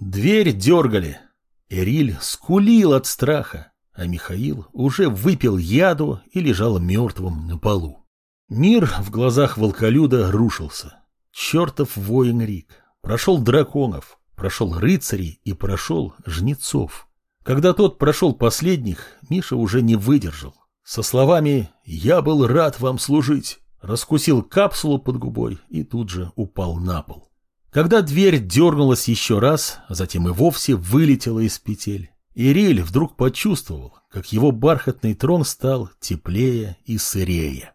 Дверь дергали. Эриль скулил от страха, а Михаил уже выпил яду и лежал мертвым на полу. Мир в глазах волколюда рушился. Чертов воин Рик. Прошел драконов, прошел рыцарей и прошел жнецов. Когда тот прошел последних, Миша уже не выдержал. Со словами «Я был рад вам служить», раскусил капсулу под губой и тут же упал на пол. Когда дверь дернулась еще раз, а затем и вовсе вылетела из петель, Ириль вдруг почувствовал, как его бархатный трон стал теплее и сырее.